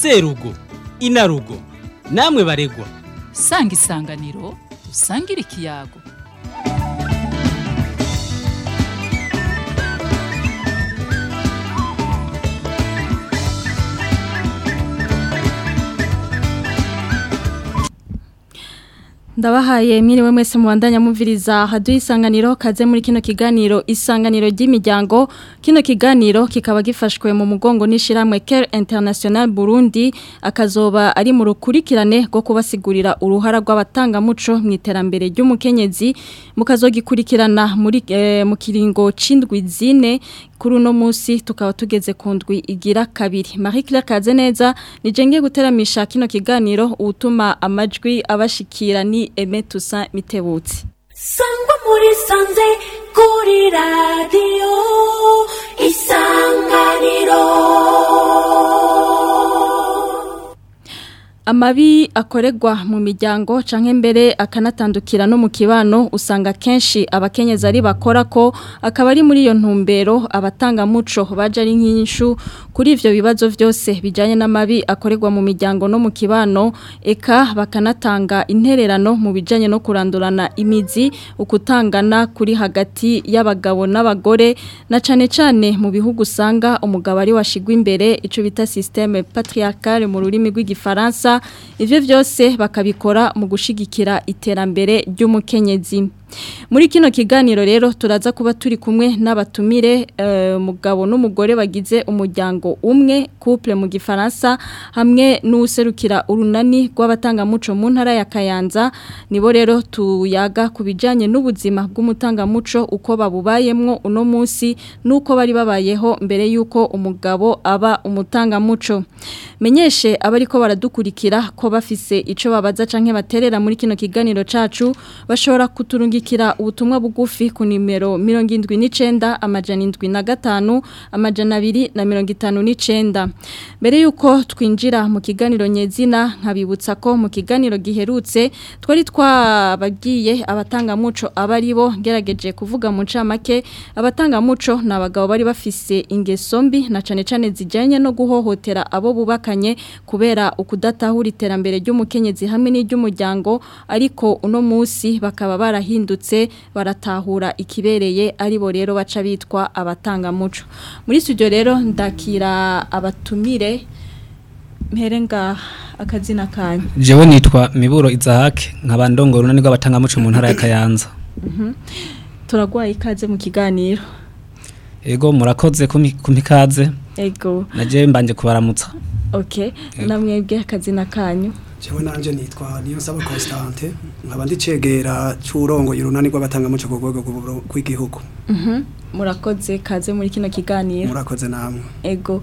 serugo inarugo namwe baregwa sanga isanganiro usangire ikiyago ndabahaye mwiriwe mwese mubandanya mumviriza haduye isanganiro kaze muri kino kiganiro isanganiro ry'imiryango kino kiganiro kikaba gifashwe mu mugongo n'ishyirahamwe care international burundi akazoba ari mu rukurikirane rwo kubasigurira uruhara rw'abatangamuco mu iterambere ry'umukenyezi mukazogikurikirana muri eh, mu kiringo c'indwi zine kuri uno munsi tukaba tugeze ku ndwi igira kabiri marie claire kazeneza ngiye guteramisha kino kiganiro utuma amajwi abashikira ni emetusa mitebutsi sangwa muri sanze kuri radiyo isanganiro amabi akoregwa mu miryango canke mbere akanatandukira no mu kibano usanga kenshi abakenyezi ari bakora ko akaba ari muri iyo ntumbero abatangamuco muco baje ari nkinshu kuri ivyo bibazo vyose bijanye n'amabi akoregwa mu miryango no mu kibano eka bakanatanga intererano mu bijanye no kurandurana imizi ukutangana kuri hagati y'abagabo n'abagore na cane cane mu bihugu usanga umugabo ari washigwa imbere ico bita systeme patriarcale mu rurimi rw'igifaransa ibyo byose bakabikora mu gushyigikira iterambere ry'umukenyezi muri kino kiganiro rero turaza kuba turi kumwe n'abatumire umugabo eh, n'umugore bagize umuryango umwe couple mu gifaransa hamwe n'userukira urunani rw'abatangamuco mu ntara ya Kayanza nibo rero tuyaga ku bijyanye n'ubuzima bw'umutangamuco uko babubayemo uno munsi n'uko bari babayeho mbere y'uko umugabo aba umutangamuco menyeshe abari ko baradukurikira ko bafise icyo babaza canke baterera muri kino kiganiro cacu bashobora kuturungira gushigikira ubutumwa bugufi ku nimero mirongo irindwi n'icyenda amajana indwi na gatanu amajana abiri na mirongo itanu nicenda mbere y'uko twinjira mu kiganiro nyezina nkabibutsa ko mu kiganiro giherutse twari twabagiye abatangamuco aba bo ngerageje kuvuga mu ncamake abatangamuco ni abagabo bari bafise ingeso mbi na cyane cyane zijyanye no guhohotera abo bubakanye kubera ukudatahura iterambere ry'umukenyezi hamwe n'iry'umuryango ariko uno munsi bakaba barahinda barahindutse baratahura ikibereye aribo rero baca bitwa abatangamuco muri studio rero ndakira abatumire mperenga akazina kanyu jewe nitwa miburo izahake nkaba ndongora unani rw'abatangamuco mu ntara ya kayanza mhm. turagwaye ikaze mu kiganiro ego murakoze kumikaze ego naje mbanje kubaramutsa okay namwebwe akazina kanyu jewe nanje nitwa niyo saba Constante nkaba ndicegera curongoye urunani rw'abatanga muco kugwego kw'igihugu mhm murakoze kaze muri kino kiganiro murakoze namwe ego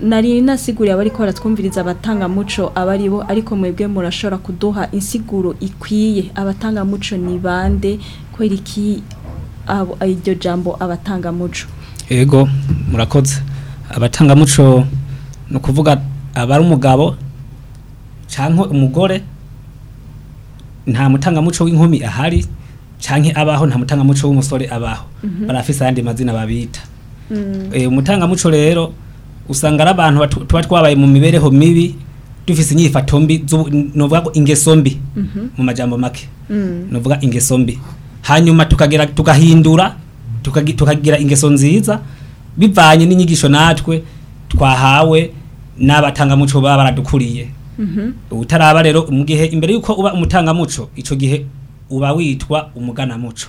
nari nasiguriye abari ko baratwumviriza abatangamuco aba ari bo ariko mwebwe murashobora kuduha insiguro ikwiye abatangamuco ni bande kwereki iryo jambo abatangamuco yego murakoze abatangamuco ni ukuvuga abari umugabo cyangwa umugore nta mutangamuco w'inkumi ahari cyangwa abaho nta mutangamuco w'umusore abaho mhm. barafise ayandi mazina babita mm. eh, umutangamuco rero usanga ari abantu tuba twabaye mu mibereho mibi dufise inyifato mbi nuvuga ko ingeso mbi mhm. mu majambo make mm. nuvuga ingeso mbi hanyuma tukagera tukahindura tukagira ingeso nziza bivanye n'inyigisho natwe twahawe n'abatangamuco baba baradukuriye mhm. utaraba rero mu gihe imbere y'uko uba umutangamuco icyo gihe uba witwa umuganamuco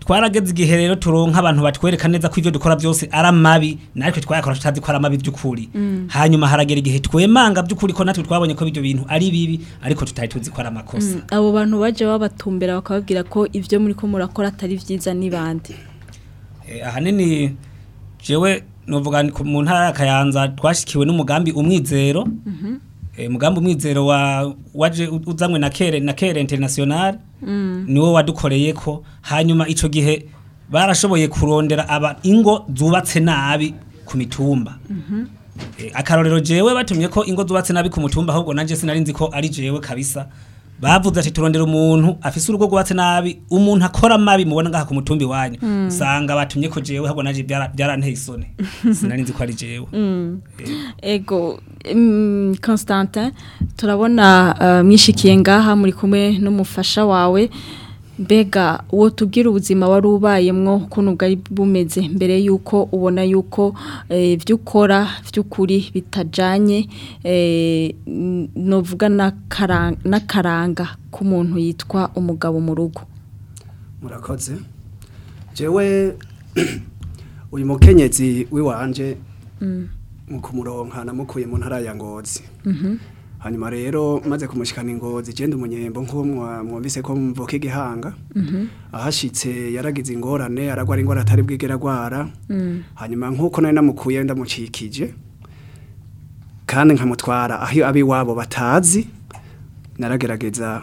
twarageze igihe rero turonka abantu batwereka neza ko ibyo dukora byose ari amabi natwe twayakora tutazi ko ari amabi by'ukuri mm. hanyuma haragera igihe twemanga by'ukuri ko natwe twabonye ko ibyo bintu ari bibi ariko tutari tuzi ko ari amakosa mm. abo bantu bajya babatumbera bakababwira ko ibyo muri ko murakora atari byiza n'ibandi Eh, ahanini jewe novuga mu ntara ya kayanza twashikiwe n'umugambi umwizero mhm. eh, umugambi umwizero waje uzanwe na kere na kere international mm. niwo wadukoreye ko hanyuma icyo gihe barashoboye kurondera aba ingo zubatse nabi ku mitumba mhm. eh, akarorero jewe batumye ko ingo zubatse nabi ku mutumba ahubwo nanjye sinari nzi ko ari jewe kabisa bavuze ati turondera umuntu afise urugo rwubatse nabi umuntu akora mabi mubona ngaha ku mutumbi wanyu mm. usanga mm. batumye ko jewe habo naje byaranteye isoni sinari nzi ko ari jewe mm. eh. ego Constantin turabona uh, eh, mwishikiye ngaha muri kumwe n'umufasha wawe mbega uwo tubwira ubuzima wari ubayemwo ukuntu bwari bumeze mbere yuko ubona yuko eh, ibyo ukora by'ukuri bitajyanye eh, novuga n'akaranga k'umuntu yitwa umugabo mu rugo murakoze jewe uyu mukenyezi w'iwanjye mm. mu kumuronka namukuye mu ntara ya ngozi mm-hmm. hanyuma rero maze kumushikana ingozi genda umunyembo nko mwumvise ko mvuka igihanga mhm. ahashitse yaragize ingorane aragwara ingorane atari bwigera agwara mm. hanyuma nkuko nari namukuye ndamucikije kandi nkamutwara aho abiwabo batazi naragerageza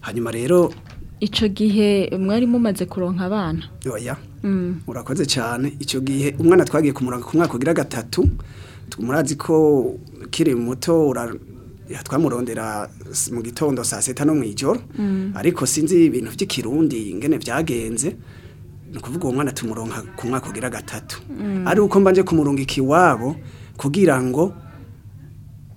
hanyuma rero icyo gihe mwari mumaze kuronka abana yoya mm. urakoze cyane icyo gihe umwana twagiye kumuranga ku mwaka ugira gatatu murazi ko kiri muto twamurondera mu gitondo saa sita no mu ijoro mm. ariko sinzi ibintu by'ikirundi ingene byagenze ni ukuvuga uwo mwana tumuronka ku mwaka ugira gatatu mm. ari uko mbanje kumurungika iwabo kugira ngo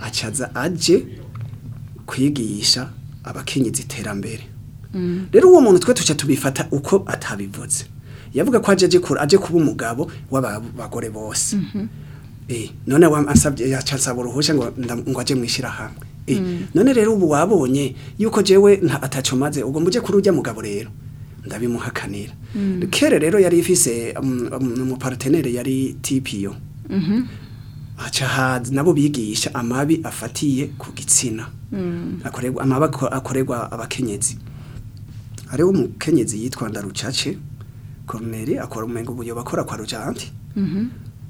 acaza aje kwigisha abakenyezi iterambere Mm. rero uwo muntu twe tujya tubifata uko atabivuze yavuga ko aje aje kuba umugabo w'abagore bose mhm. eh, none yasaba uruhushya ngo ajye mu ishyirahamwe eh, mm. none rero ubu wabonye yuko jewe atacu maze ubwo mujye kuri ujya mugabo rero ndabimuhakanira mm. kere rero yari ifise um, um, umuparutenere yari tipiyo mhm. nabo bigisha amabi afatiye ku gitsina amabi akorerwa abakenyezi hariho umukenyezi yitwa ndarucace koroneri akora umengo ubuyo bakora kwa rujanti mhm.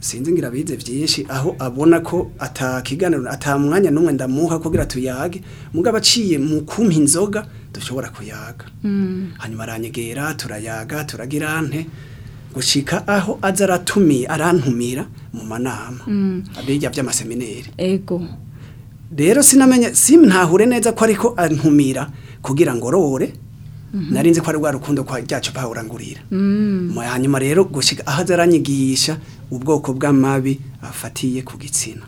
sinzi ngira bize byinshi aho abona ko atakiganiro atamwanya numwe ndamuha kugira tuyage mugabo aciye mu kumpa inzoga dushobora kuyaga hmm. hanyuma aranyegera turayaga turagira nte gushika aho aza aratumiye arantumira mu manama hmm. abirya by'amasemineri ego rero sinamenya ntahure neza ko ariko antumira kugira ngo rore Mm-hmm. narinzi ko ari rwa rukundo kwa ryacu bahurangurira mm. hanyuma rero gushyika aho azaranyigisha ubwoko bw'amabi afatiye ku gitsina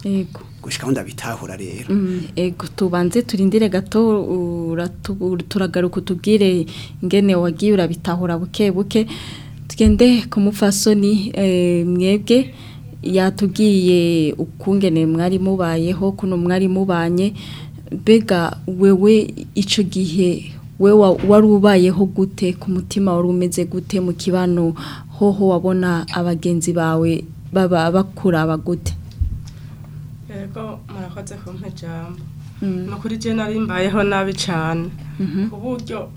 gushyika aho ndabitahura rero mm. ego tubanze turindire gato turagaruka utubwire ingene wagiye urabitahura buke buke tugende ku mupfasoni eh, mwebwe yatubwiye ukungene mwari mubayeho kuno mwari mubanye mbega wewe icyo gihe we wari ubayeho gute ku mutima wari umeze gute mu kibano hoho wabona abagenzi bawe baba bakuraba gute yego murakoze ku mpejambo mm. ni ukuri nari mbayeho nabi cyane mm-hmm. ku buryo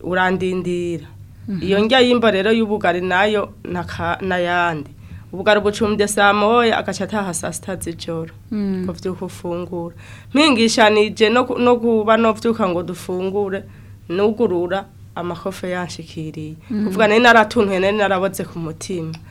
urandindira mm-hmm. iyo njya y'imba rero y'ubugari nayo n'ayandi ubugari bucumbye saa moya agaca ataha saa sita z'ijoro mm. ngo byuka ufungura mpingishanije no kuba no byuka ngo dufungure nugurura amakofe yanshikiriye mm-hmm. kuvuga nari naratuntuye nari naraboze ku mutima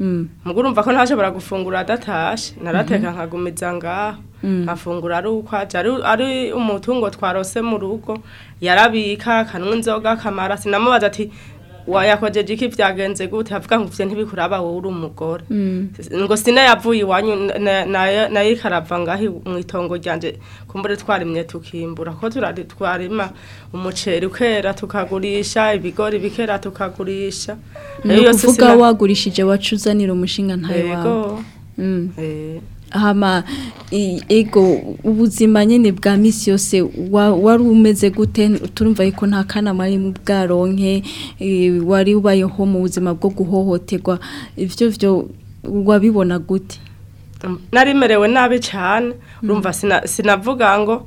mm. ubwo ko ntashobora gufungura adatashe narateka mm-hmm. nkagumiza ngaho mm. nkafungura ari uko ari umutungo twarose mu rugo yarabika akanwa inzoga akamara sinamubaza ati wayakoje jiki byagenze gute havuga ngo ufite mm. ntibikuraba wowe uri umugore ngo sina yavuye iwanyu nayo ikarava ngaho mu itongo ryanje kumbure twarimye tukimbura ko twarima umuceri ukera tukagurisha ibigori bikera tukagurisha ni ukuvuga wagurishije wacuzanira umushinga ntayo wawe mm. eh. hama ego ubuzima nyine bwa minsi yose wari umeze gute turumva yuko nta kana muri mu bwaronke e, wari ubayeho mu buzima bwo guhohoterwa ibyo byo wabibona gute narimerewe nabi cyane mm. urumva sinavuga ngo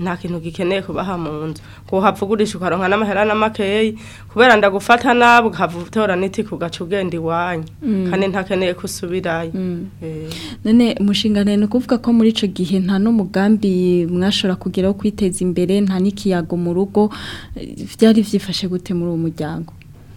nta kintu gikeneye kubaha mu nzu ngo uhapfugurishe ukaronka n'amahera n'amakeyi kubera ndagufata nabi ukava utora n'iti kugaca ugenda iwanyu mm. kandi ntakeneye ko usubirayo mm. eh. none umushinga ni ukuvuga ko muri icyo gihe nta n'umugambi mwashobora kugeraho kwiteza imbere nta n'ikiyago mu rugo byari byifashe gute muri uwo muryango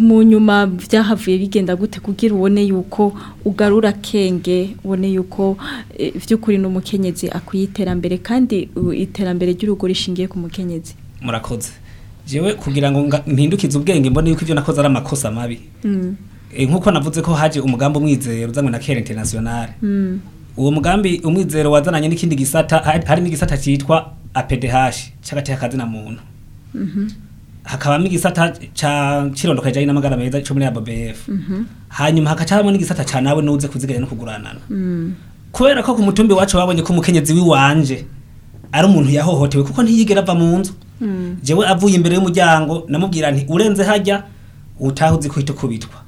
mu nyuma byahavuye bigenda gute kugira ubone yuko ugarura kenge ubone yuko eh, by'ukuri umukenyezi akwiye iterambere kandi iterambere ry'urugo rishingiye ku mukenyezi murakoze jewe kugira ngo mpidukize ubwenge mbone yuko ibyo nakoze ari amakosa mabi hmm. nk'uko navuze ko haje umugambi umwizero uzanywe na kera internationale hmm. uwo mugambi umwizero wazananye n'ikindi gisata hari n'igisata cyitwa apdh cy'agateka kazina muntu mm-hmm. hakabamo igisata cya kirondoka kijyanye n'amagara meza cyo muri ABF mm-hmm. hanyuma hakacamo n'igisata cya nawe nuze kuziganya no kuguranana mm. kubera ko ku mutumbi wacu wabonye ko umukenyezi wiwanje ari umuntu yahohotewe kuko ntiyigera ava mu nzu mm. jewe avuye imbere y'umuryango namubwira nti urenze hajya utaha kuhita kwita kubitwa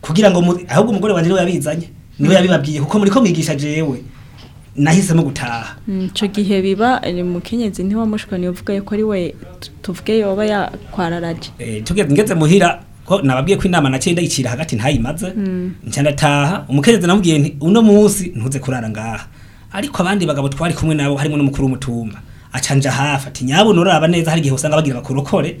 kugira ngo ahubwo umugore wanjye niwe yabizanye niwe mm. yabibabwiye kuko muri ko mwigisha jewe nahisemo gutaha mm, icyo gihe biba eh, mu kenyezi ntiwamushwa niyo uvuga ko ari we tuvuge yoba yakwararaje icyo eh, ngeze muhira ko nababwiye ko inama na cyenda ikira hagati ntayimaze mm. nshya ndataha umukenyezi namubwiye uno munsi ntuze kurara ngaha ariko abandi bagabo twari kumwe nabo harimo n'umukuru w'umutumba acanja hafi ati nyabuno uraraba neza hari igihe usanga bagira bakurokore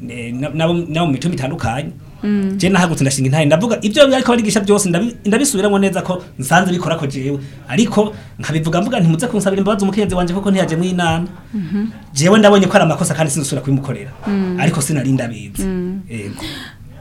n'abo mu mitumba itandukanye Mm. je nahagutse ndashinga intare ndavuga ibyo ariko barigisha byose ndabisubiramo neza ko nsanze bikora ko jewe ariko nkabivuga mvuga ntimuze kunsabira imbabazi umukenzi wanje kuko ntiyaje mu inama mhm. jewe ndabonye ko ari amakosa kandi sinzusubira kubimukorera mm. ariko sinari mm.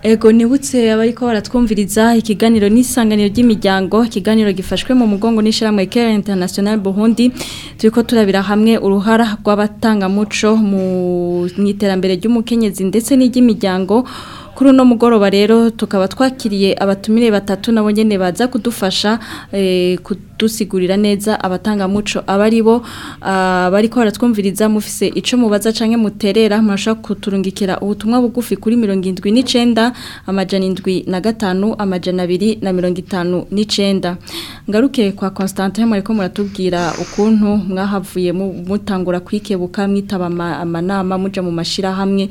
ego nibutse abariko baratwumviriza ikiganiro n'isanganiro ry'imiryango ikiganiro gifashwe mu mugongo n'ishyirahamwe Care International Burundi turiko turabira hamwe uruhara rw'abatangamuco mu iterambere ry'umukenyezi ndetse n'iry'imiryango kuri uno mugoroba rero tukaba twakiriye abatumire batatu nabo nyene baza kudufasha eh, kudusigurira neza abatangamuco abari abaribo ah, bariko baratwumviriza mufise ico mubaza canke muterera murasha kuturungikira ubutumwa bugufi kuri 79 amajana 75 amajana nicenda ngaruke kwa Constantin mureko muratubwira ukuntu mwahavuye mutangura kwikebuka mwitaba amanama muja mu mashirahamwe hamwe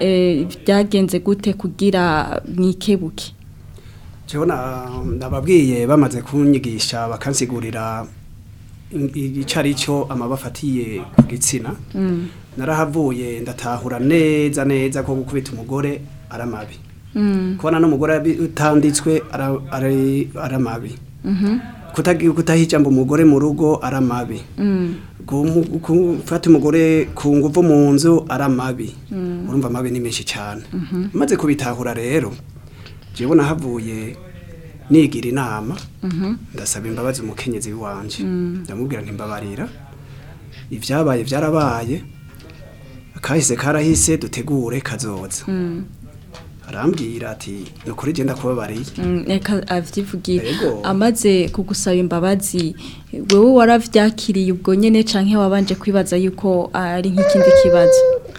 eh, byagenze gute ku kugira mwikebuke um, nababwiye bamaze kunyigisha bakansigurira icyo ari amabafatiye ku gitsina mm. narahavuye ndatahura neza neza ko gukubita umugore aramabi amabi mm. kubona n'umugore utanditswe ari amabi mm-hmm. kutagira umugore mu rugo ari mm. gufata umugore ku nguvu mu nzu aramabi amabi mm. urumva amabi ni menshi cyane mm-hmm. maze kubitahura rero njyewe nahavuye nigira inama mm-hmm. ndasaba imbabazi umukenyezi wanjye mm. ndamubwira ntimbabarira ibyabaye byarabaye kahise karahise dutegure kazoza arambwira ati nukuri genda kubabariye mm, reka avyivugira amaze kugusaba imbabazi wewe waravyakiriye ubwo nyene canke wabanje kwibaza yuko ari nk'ikindi kibazo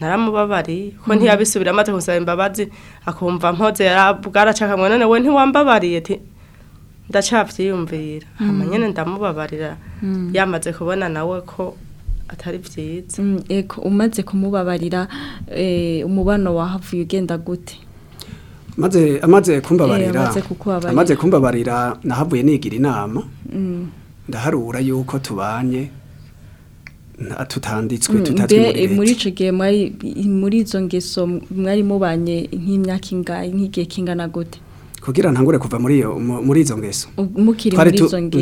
naramubabariye ko mhm. ntiyabisubira amaze gusaba imbabazi akumva mpoze bwaracakamwe none we ntiwambabariye ndacabyiyumvira amanyene mhm. ndamubabarira mhm. yamaze kubona nawe ko atari byiza umaze kumubabarira eh, umubano wahavuye ugenda gute maze amaze kumbabarira amaze kumbabarira nahavuye nigira inama mm. ndaharura yuko tubanye tutanditswe mm, tutatwimurirete muri ico gihe muri izo ngeso mwari mubanye nk'imyaka ingahe nk'igihe kingana gute kugira ntangure kuva muri iyo muri izo ngeso mukiri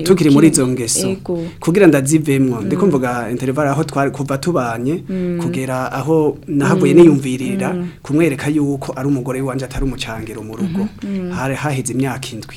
tukiri muri izo ngeso kugira ndazivemwo mm. ndikumvuga interval aho twari kuva tubanye mm. kugera aho nahavuye mm. niyumvirira mm. kumwereka yuko ari umugore wanje atari umucangiro mu rugo hari hahize imyaka indwi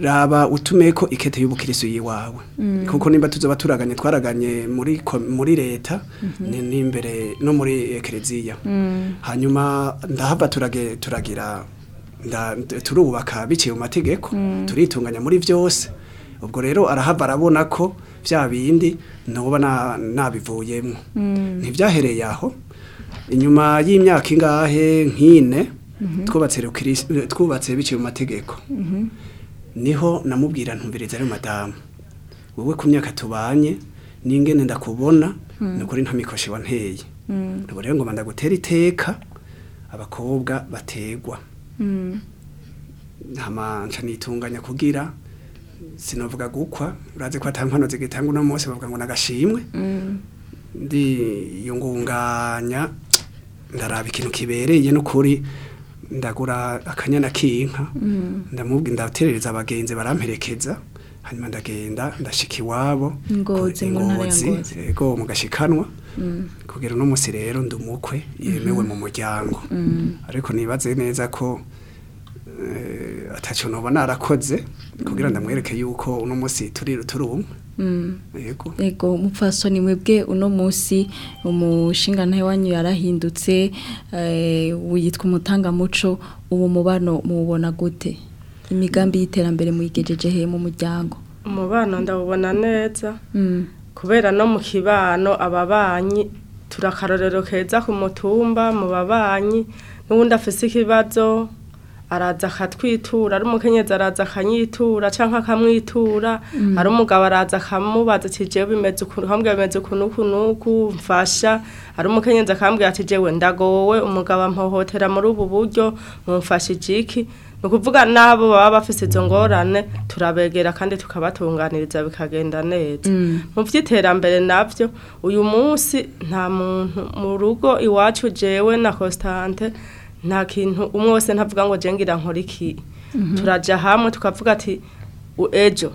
raba utume ko ikete y'ubukirisu yiwawe mm. kuko nimba tuzaba turaganye twaraganye muri muri leta mm-hmm. n'imbere no muri ekereziya eh, mm. hanyuma ndahava turage turagira turubaka biciye mu mategeko mm. turitunganya muri byose ubwo rero arahava arabona ko bya bindi ntuba nabivuyemo ntibyahereye aho inyuma y'imyaka ingahe nk'ine mm-hmm. twubatse biciye mu mategeko mm-hmm. niho namubwira ntumviriza ari madamu wowe ku myaka tubanye n'ingene ndakubona hmm. ni ukuri nta mikoshi wanteye ubu hmm. rero ngomba ndagutera iteka abakobwa bategwa hmm. nca nitunganya kugira sinovuga gukwa uraze ko atampano zigitanga uno munsi bavuga ngo nagashimwe ndiyungunganya ndaraba ikintu kibereye no kuri ndagura akanyana k'inka mm. ndamubwira ndaterereza abagenzi baramperekeza hanyuma ndagenda ndashika iwabo ingozi yego mugashikanwa mm. kugera uno munsi rero ndi umukwe yemewe mm-hmm. mu muryango mm. ariko nibaze neza ko eh, atacyo nubona arakoze kugira ndamwereke yuko uno munsi turi umwe yego umupfasoni mwebwe uno munsi umushinga wanyu yarahindutse witwa eh, umutangamuco uwo mubano muwubona gute imigambi y'iterambere muyigejeje he mu muryango umubano ndawubona neza mm. kubera no mu kibano ababanyi turakarorero keza ku mutumba mu babanyi n'ubundi afise ikibazo araza akatwitura ari umukenyezi araza akanyitura cyangwa akamwitura mm. ari umugabo araza akamubaza ati jewe bimeze ukuntu kambwira bimeze ukuntu ukuntu mfasha ari umukenyezi akambwira ati jewe ndagowe umugabo ampohotera muri ubu buryo mumfashe igiki ni ukuvuga n'abo baba bafite izo ngorane turabegera kandi tukabatunganiriza bikagenda neza mm. mu by'iterambere nabyo uyu munsi nta muntu mu rugo iwacu jewe na Constante nta kintu umwe wese ntavuga ngo jengira nkora iki mhm. turajya hamwe tukavuga ati ejo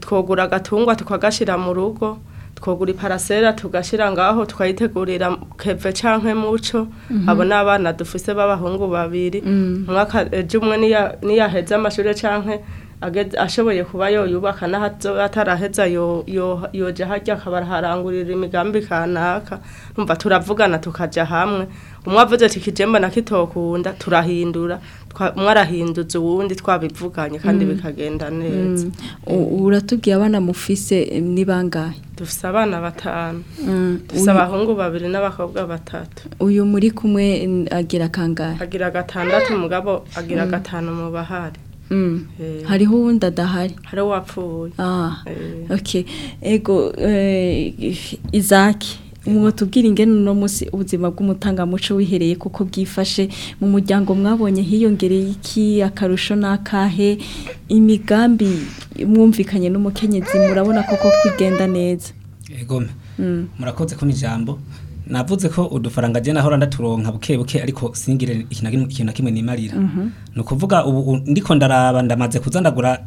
twogura agatungwa tukagashyira mu rugo twogura iparasera tugashyira ngaho tukayitegurira keve cyangwa muco mhm. abo ni abana dufise b'abahungu babiri mm. ejo umwe niyaheza amashuri cyangwa ashoboye kuba yoyubaka ataraheza yoja hajya akaba harangurira imigambi kanaka numva turavugana tukajya hamwe umwe ati ikijemba na kitokunda turahindura mwarahinduza uwundi twabivuganye kandi mm. bikagenda mm. neza uratubwiye abana mufise eh, nibangahe dufise abana batanu mm. dufise abahungu babiri n'abakobwa batatu uyu muri kumwe agira kangahe agira gatandatu umugabo agira gatanu mu bahari eh. hariho uwundi adahari hariho uwapfuye ah. eh. ego izaki mwotubwira ingene uno munsi ubuzima bw'umutangamuco wihereye kuko bwifashe mu muryango mwabonye hiyongereye iki akarusho n'akahe imigambi mwumvikanye n'umukenyezi murabona koko kwigenda neza egome mm. murakoze ko ijambo navuze ko udufaranga agenda ahora ndaturonka buke buke ariko singire ikintu na kimwe nimarira mhm. ni ukuvuga ubu ndiko ndaraba ndamaze kuzandagura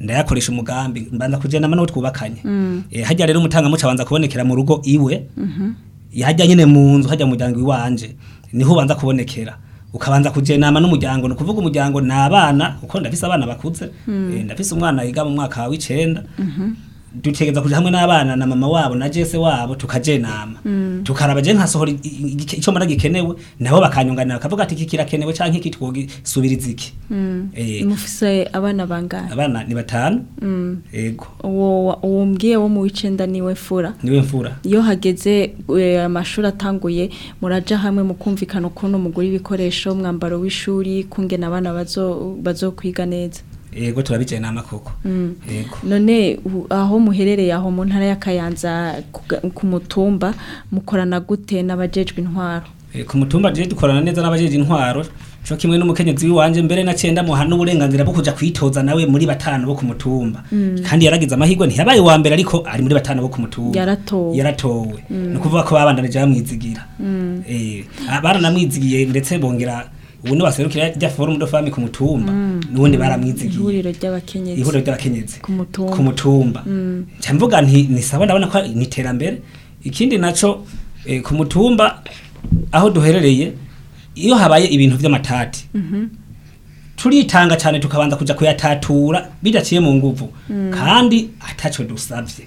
ndayakoresha umugambi mbanza kujana n'amano twubakanye eh, harya rero umutanga abanza kubonekera mu rugo iwe mm-hmm. yajya nyine mu nzu hajya umuryango iwanje niho ubanza kubonekera ukabanza kujenama n'umuryango ni ukuvuga umuryango ni abana kuko ndafise abana bakuze hmm. eh, ndafise umwana yiga mu mwaka w'icenda mhm. dutegeza kuja hamwe n'abana na mama wabo na jese wabo tukajenama mm. tukaraba nkasohora ico mara gikenewe nabo bakanyunganira bakavuga ati iki kirakenewe canke iki twogisubiriza iki mm. eh. mufise abana bangana abana ni batanu mm. uwo umbwiye wo mu wicenda niwe fura niwe mfura iyo hageze eh, amashuri atanguye muraja hamwe mu kumvikana ukuntu mugura ibikoresho umwambaro w'ishuri kungena abana bazo bazokwiga neza yego turabicaye nama koko mm. none aho muherereye aho mu ntara y'akayanza ku mutumba mukorana gute n'abajejwe intwaro eh, ku mutumba rero dukorana neza n'abajejwe intwaro cyo kimwe n'umukenyezi w'iwanje mbere na cyenda muha n'uburenganzira bwo kuja kwitoza nawe muri batanu bo ku mutumba mm. kandi yaragize amahirwe ntiyabaye wa mbere ariko ari muri batanu bo ku mutumba yaratowe yaratowe mm. no kuvuga ko babandanije bamwizigira mm. eh, baranamwizigiye ndetse bongera ubu ni baserukira rya forum do famille ku mutumba mm. nubundi baramwizigiye ihuriro ry'abakenyezi ihuriro ry'abakenyezi ku mutumba ku mutumba mm. cyamvuga nti nisaba ndabona ko ni terambere ikindi naco eh, ku mutumba aho duherereye iyo habaye ibintu by'amatati mm-hmm. turitanga cyane tukabanza kujya kuyatatura bidaciye mu nguvu mm. kandi ataco dusabye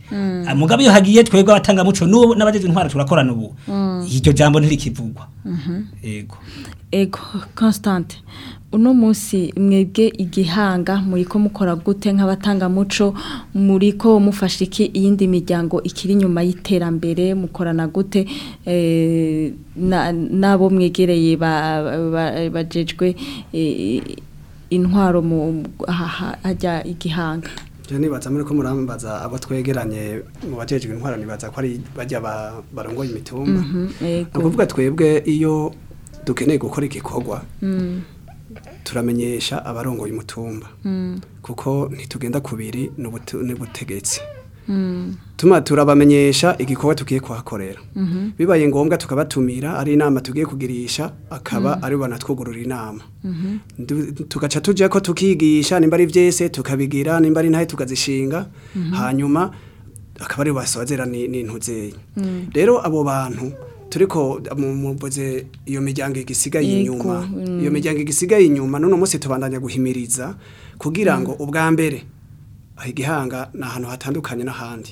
mm. Ah, mugabo iyo hagiye twebwe abatanga n'ubu n'abajejwe intwaro turakorana ubu mm. iryo jambo ntirikivugwa -hmm. ego constante uno munsi mwebwe igihanga muri ko mukora gute nk'abatangamuco muriko mufasha iki iyindi miryango ikiri inyuma y'iterambere mukorana gute eh, n'abo mwegereye bajejwe eh, intwaro hajya igihanga Je nibaza muri ko murambaza abo twegeranye mu bajejwe intwaro nibaza ko ari bajya barongoye imitumba. Mm -hmm, twebwe iyo dukeneye gukora igikorwa. Mm. turamenyesha abarongoye umutumba hmm. kuko ntitugenda kubiri n'ubutegetsi hmm. tuma turabamenyesha igikorwa tugiye kuhakorera mhm. bibaye ngombwa tukabatumira ari inama tugiye kugirisha akaba hmm. ari banatwugurura inama mhm. tugaca tujya ko tukigisha nimba ari byese tukabigira nimba ari ntayo tukazishinga mhm. hanyuma akaba ari basabazera n'intuzeyi rero abo bantu turiko mumboze mm. iyo miryango igisigaye inyuma iyo miryango igisigaye inyuma none munsi tubandanya guhimiriza kugira mm. ngo ubwa mbere ah, igihanga ni ahantu hatandukanye n'ahandi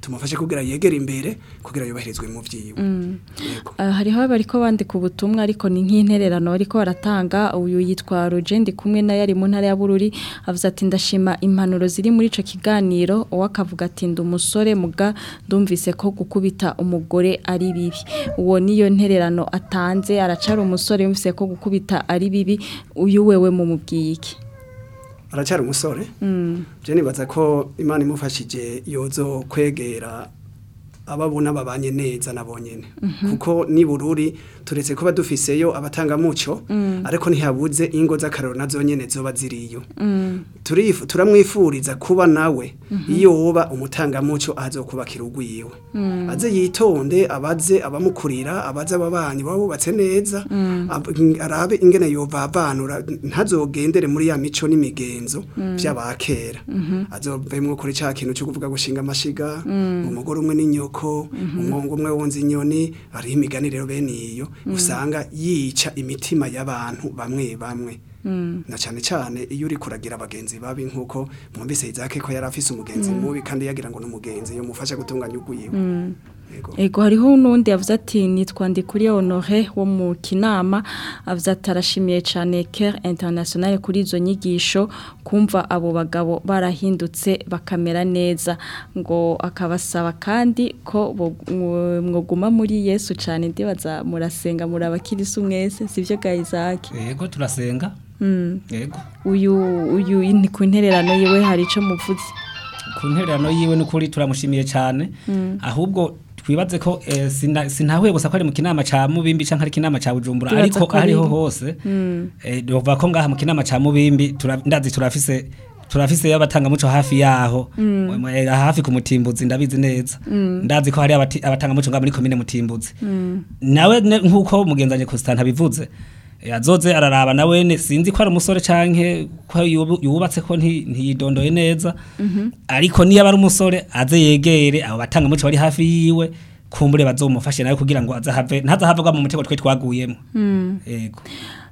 tumufashe kugira yegere imbere kugira yubahirizwe mu byiwe eh, hariho abari ko bandika ubutumwa ariko ni nk'intererano ariko baratanga uyu yitwa Rogendi kumwe na yari mu ntara ya Bururi avuze ati ndashima impanuro ziri muri icyo kiganiro uwakavuga ati ndi umusore muga ndumvise ko gukubita umugore ari bibi uwo niyo ntererano atanze aracara umusore yumvise ko gukubita ari bibi uyu wewe mu mubwiyike aracara umusore mm. byo nibaza ko imana imufashije yozo kwegera ababona babanye neza nabo nyene kuko ni bururi turetse kuba dufiseyo abatangamuco mm. ariko ntihabuze ingo z'akararo nazo nyene zoba ziriyo mm. turamwifuriza kuba nawe mm-hmm. iyo woba umutangamuco ahazokubakira urwiwe mm. aze yitonde abaze abamukurira abaze ababanyi babubatse neza arabe ingene yobabanura ntazogendere muri ya mico n'imigenzo vy'abakera mm-hmm. azovemwo kuri ca kintu cyo kuvuga gushinga amashiga umugore umwe n'inyoko inkoko umwungu umwe wunze inyoni hariho imigani rero bene iyo mm. usanga yica imitima y'abantu bamwe bamwe mm. na cyane cyane iyo uri kuragira abagenzi babi nk'uko mwumvise izake ko yari afise umugenzi mm. mubi kandi yagira ngo ni umugenzi yamufasha gutunganya ubwiwe Ego hariho n'undi yavuze ati nitwande kuri honore wo mu kinama avuze ati cyane care international kuri izo nyigisho kumva abo bagabo barahindutse bakamera neza ngo akabasaba kandi ko mwoguma muri yesu cyane baza murasenga muri abakirisu mwese sibyo gayizaki yego turasenga hmm. uyu uyu ni ku intererano yiwe hari icyo muvuze ku ntererano yiwe ni turamushimiye cyane hmm. ahubwo twibaze ko eh, sinahuye gusa ko ari mu kinama cya mubimbi cyangwa ari kinama cya bujumbura ariko ariho hose bavuga hmm. eh, ko ngaha mu kinama cya mubimbi ndazi turafise turafise abatangamuco hafi yaho hmm. hafi ku mutimbuzi ndabizi neza hmm. ndazi ko hari abatangamuco ngaha muri komine mutimbuzi nawe nk'uko mugenzanye kosita ntabivuze azoze araraba na wene sinzi ko ari umusore canke ko yubatse ko ntiyidondoye neza mhm. ariko niyo ari umusore aze yegere abo batanga muco bari hafi yiwe kumbure bazomufashe nawe kugira ngo azahave ntazahava mu mutego twe twaguyemo hmm. yego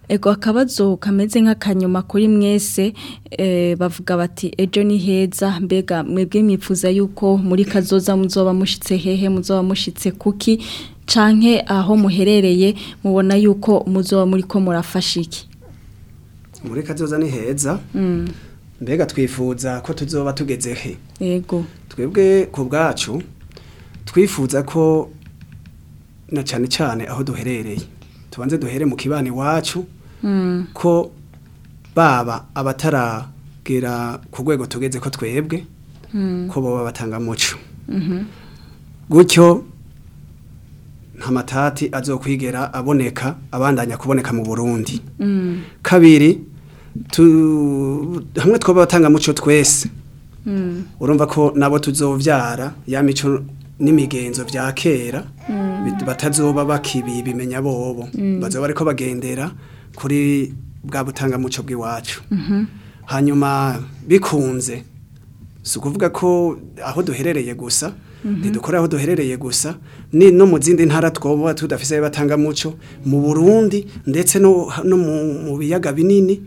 ego akabazo kameze nk'akanyuma kuri mwese eh, bavuga bati ejo ni heza mbega mwebwe mwifuza yuko muri kazoza muzoba mushyitse hehe muzoba mushyitse kuki canke aho muherereye mubona yuko muzoba muri ko murafasha iki muri kazoza ni heza mm. mbega twifuza ko tuzoba tugeze he yego twebwe ku bwacu twifuza ko na cyane cyane aho duherereye tubanze duhere mu kibani iwacu mm. ko baba abataragera ku rwego tugeze ko twebwe mm. ko baba batanga umuco mm-hmm. gutyo nta matati azokwigera aboneka abandanya kuboneka mu burundi mm. kabiri hamwe twaba abatangamuco twese mm. urumva ko nabo tuzobyara ya mico n'imigenzo bya kera mm. batazoba bakibi bimenya bobo bazoba ariko bagendera kuri bwa butangamuco bw'iwacu mm-hmm. hanyuma bikunze si ukuvuga ko aho duherereye gusa Mhm. ntidukore aho duherereye gusa ni no mu zindi ntara twoba tudafise batangamuco mu burundi ndetse no mu biyaga binini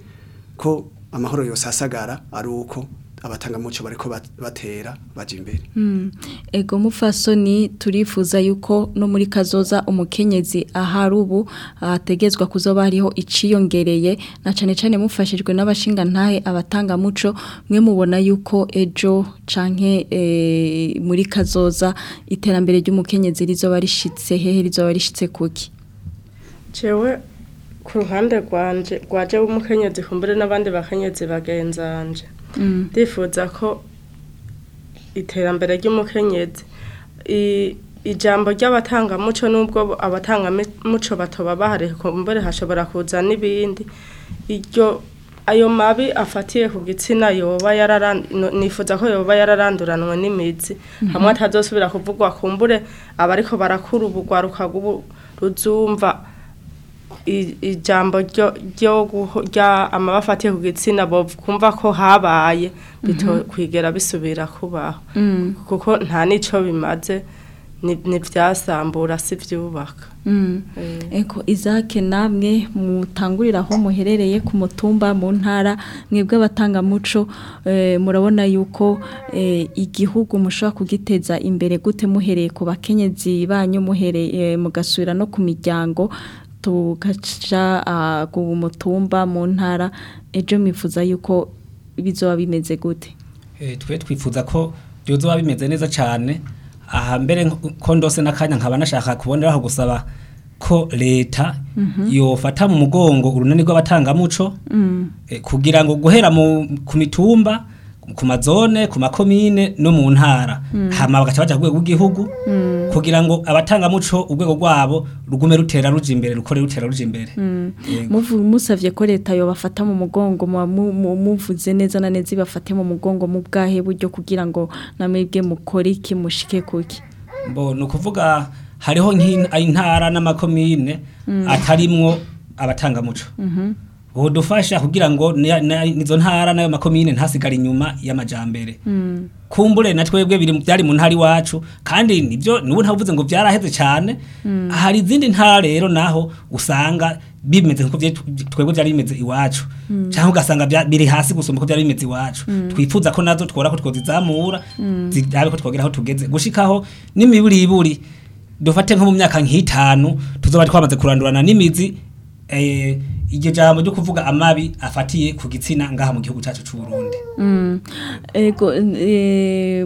ko amahoro yose asagara ari uko abatangamuco bariko batera baje imbere mm. ego mufasoni turifuza yuko no muri kazoza umukenyezi aharubu ategezwa kuzoba hariho iciyongereye na cane cane mufashijwe n'abashinga ntahe abatangamuco mwe mubona yuko ejo canke e, muri kazoza iterambere ry'umukenyezi rizoba rishitse hehe rizoba rishitse kuki jewe ku ruhande rwanje rwaje w'umukenyezi kumbure n'abandi bakenyezi bagenzanje Mm. ndifuza ko iterambere ry'umukenyezi ijambo ry'abatangamuco n'ubwo abatangamuco batoba bahari kumbure hashobora kuza n'ibindi iryo ayo mabi afatiye ku gitsina yoba nifuza ko yoba yararanduranwe n'imizi mm-hmm. hamwe atazosubira kuvugwa kumbure abariko barakura ubugwaruka ruzumva ijambo rya amabafu atiye ku gitsina kumva ko habaye mhm. kwigera bisubira kubaho mm. kuko nta n'icyo bimaze ntibyasambura si byubaka mm. eh. eko izake namwe mutangurira aho muherereye ku mutumba mu ntara mwebwe abatangamuco eh, murabona yuko eh, igihugu mushobora kugiteza imbere gute muhereye ku bakenyezi banyu muhereye mugasubira no ku miryango tugaca ah, ku mutumba mu ntara ejo mwifuza yuko bizoba bimeze gute eh, twe twifuza ko byozoba bimeze neza cyane aha mbere ko ndose n'akanya nkaba nashaka kuboneraho gusaba ko leta mhm. yofata mu mugongo urunani rw'abatangamuco mm. eh, kugira ngo guhera ku mitumba ku mazone ku makomine no mu ntara hmm. hama bagaca baja rwego rw'igihugu hmm. kugira ngo abatangamuco urwego rwabo rugume rutera ruja imbere rukore rutera ruja imbere hmm. Musabye ko leta yobafata mu mugongo muvuze neza na neza ibafate mu mugongo mu bwahe buryo kugira ngo namwebwe mukore iki mushike kuki bo ni ukuvuga hariho intara n'amakomine atarimwo abatangamuco mhm. bodufasha kugira ngo nizo ntara nayo makomine ntasigare inyuma y'amajambere mm. kumbure na twebwe byari mu ntari wacu kandi nibyo nubu ntavuze ngo byaraheze cyane mm. hari izindi ntara rero naho usanga bimeze nko twebwe byari bimeze iwacu mm. cyangwa ugasanga biri hasi gusumba ko byari bimeze iwacu mm. twifuza ko nazo twora ko twozizamura mm. zidabe ko twogeraho tugeze gushikaho n'imiburi iburi dufate nko mu myaka nk'itanu tuzaba twamaze kurandurana n'imizi eh iryo jambo ryo kuvuga amabi afatiye ku gitsina ngaha mu gihugu cyacu cy'u mm. e,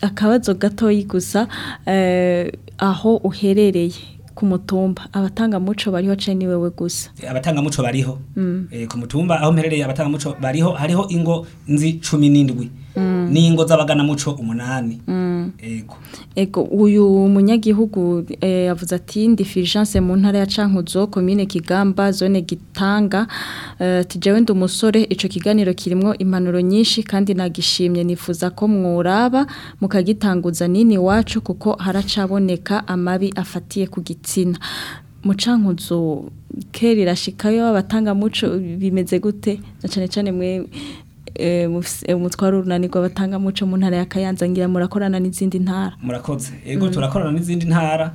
akabazo gatoyi gusa e, aho uherereye ku mutumba abatangamuco bariho cyane ni wewe gusa e, abatangamuco bariho mm. ku mutumba aho mperereye abatanga bariho hariho ingo nzi cumi n'indwi Mm. n'ingo z'abaganamuco umunani mm. ego ego uyu munyagihugu eh, yavuze ati ndifijanse mu ntara ya cankuzo komine kigamba zone gitanga eh, tijewe ndi umusore icyo kiganiro kirimo impanuro nyinshi kandi nagishimye nifuza ko mwuraba mukagitanguza nini wacu kuko haracaboneka amabi afatiye ku gitsina mu cankuzo kerera abatangamuco bimeze gute na cyane cyane mwe Eh, umutwaro eh, urunani rw'abatangamuco mu ntara ya Kayanza ngira murakorana n'izindi ntara murakoze yego turakorana n'izindi ntara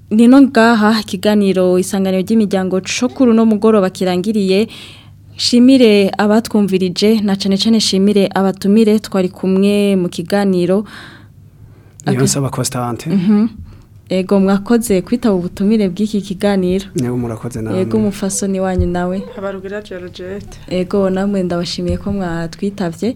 nino ngaha ikiganiro isanganiro ry'imiryango cokuru no mugoroba kirangiriye shimire abatwumvirije na cyane cyane shimire abatumire twari kumwe mu kiganiro Niyonsaba Constante. Mhm. Mm Ego mwakoze kwitaba ubutumire bw'iki kiganiro. Yego murakoze namwe. Ego mufasoni wanyu nawe. Habarugira Georgette. Ego namwe ndabashimiye ko mwatwitavye.